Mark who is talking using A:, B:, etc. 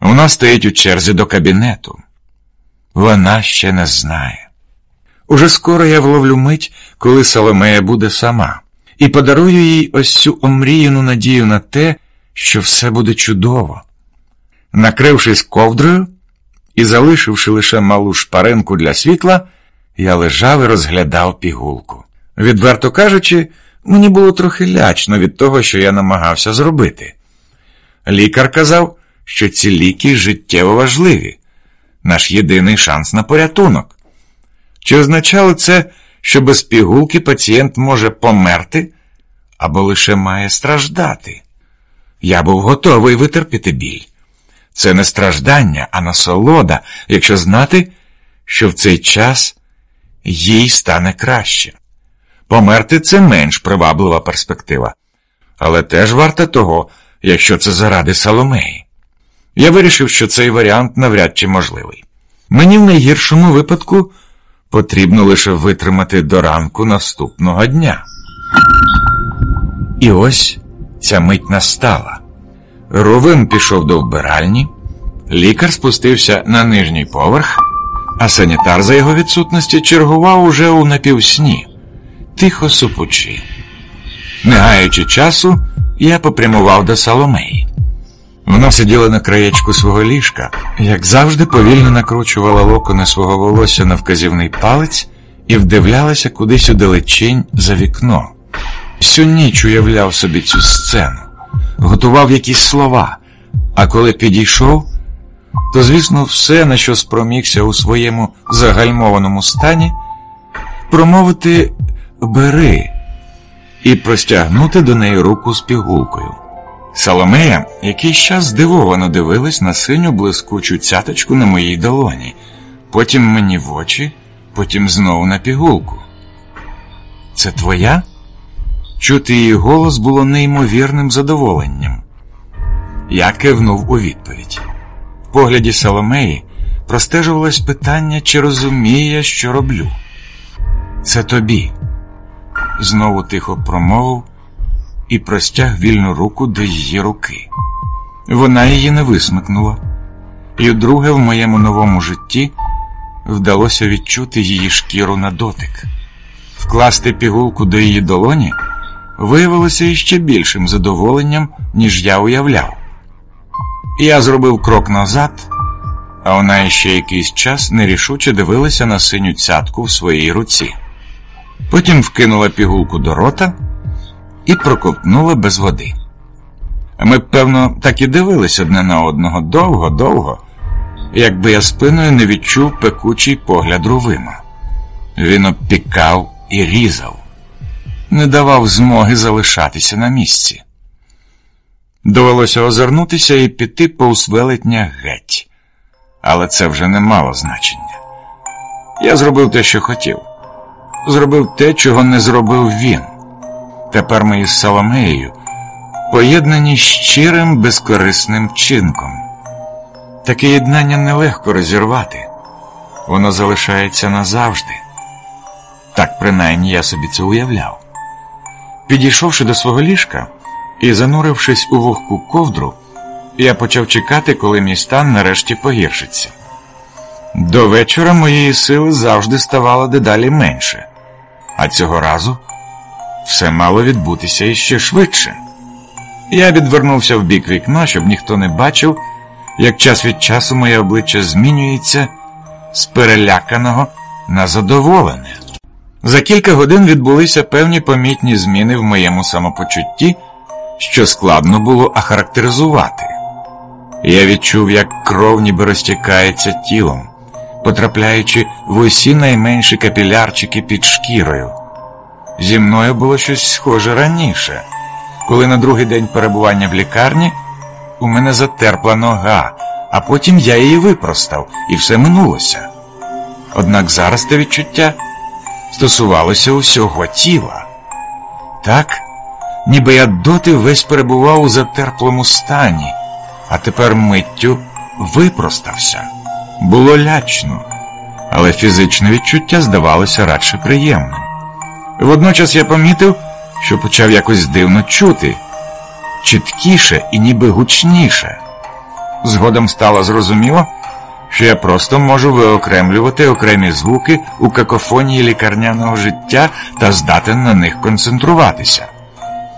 A: Вона стоїть у черзі до кабінету. Вона ще не знає. Уже скоро я вловлю мить, коли Соломея буде сама, і подарую їй ось цю омріяну надію на те, що все буде чудово. Накрившись ковдрою і залишивши лише малу шпаринку для світла, я лежав і розглядав пігулку. Відверто кажучи, мені було трохи лячно від того, що я намагався зробити. Лікар казав, що ці ліки життєво важливі, наш єдиний шанс на порятунок. Чи означало це, що без пігулки пацієнт може померти або лише має страждати? Я був готовий витерпіти біль. Це не страждання, а насолода, якщо знати, що в цей час їй стане краще. Померти це менш приваблива перспектива, але теж варта того, якщо це заради Соломеї. Я вирішив, що цей варіант навряд чи можливий. Мені в найгіршому випадку потрібно лише витримати до ранку наступного дня. І ось ця мить настала. Ровим пішов до вбиральні, лікар спустився на нижній поверх, а санітар за його відсутності чергував уже у напівсні, тихо супучи. Не гаючи часу, я попрямував до Соломеї. Вона сиділа на краєчку свого ліжка, як завжди повільно накручувала локони свого волосся на вказівний палець і вдивлялася кудись у далечінь за вікно. Всю ніч уявляв собі цю сцену, готував якісь слова, а коли підійшов, то, звісно, все, на що спромігся у своєму загальмованому стані, промовити бери і простягнути до неї руку з пігулкою. Соломея якийсь час здивовано дивилась на синю блискучу цяточку на моїй долоні, потім мені в очі, потім знову на пігулку. Це твоя? Чути її голос було неймовірним задоволенням. Я кивнув у відповідь. В погляді Соломеї простежувалось питання, чи розуміє що роблю. Це тобі, знову тихо промовив і простяг вільну руку до її руки. Вона її не висмикнула, і вдруге в моєму новому житті вдалося відчути її шкіру на дотик. Вкласти пігулку до її долоні виявилося іще більшим задоволенням, ніж я уявляв. Я зробив крок назад, а вона іще якийсь час нерішуче дивилася на синю цятку в своїй руці. Потім вкинула пігулку до рота і проковтнула без води. Ми, певно, так і дивились одне на одного довго-довго, якби я спиною не відчув пекучий погляд Рувима. Він обпікав і різав, не давав змоги залишатися на місці. Довелося озирнутися і піти повз велетня геть, але це вже не мало значення. Я зробив те, що хотів, зробив те, чого не зробив він. Тепер ми із Соломеєю поєднані щирим безкорисним чинком. Таке єднання нелегко розірвати, воно залишається назавжди. Так принаймні я собі це уявляв. Підійшовши до свого ліжка і занурившись у вогку ковдру, я почав чекати, коли мій стан нарешті погіршиться. До вечора моєї сили завжди ставало дедалі менше, а цього разу все мало відбутися іще швидше. Я відвернувся в бік вікна, щоб ніхто не бачив, як час від часу моє обличчя змінюється з переляканого на задоволене. За кілька годин відбулися певні помітні зміни в моєму самопочутті, що складно було охарактеризувати. Я відчув, як кров ніби розтікається тілом, потрапляючи в усі найменші капілярчики під шкірою. Зі мною було щось схоже раніше, коли на другий день перебування в лікарні у мене затерпла нога, а потім я її випростав, і все минулося. Однак зараз те відчуття стосувалося усього тіла. Так, ніби я доти весь перебував у затерплому стані, а тепер миттю випростався. Було лячно, але фізичне відчуття здавалося радше приємним. Водночас я помітив, що почав якось дивно чути, чіткіше і ніби гучніше. Згодом стало зрозуміло, що я просто можу виокремлювати окремі звуки у какофонії лікарняного життя та здатен на них концентруватися.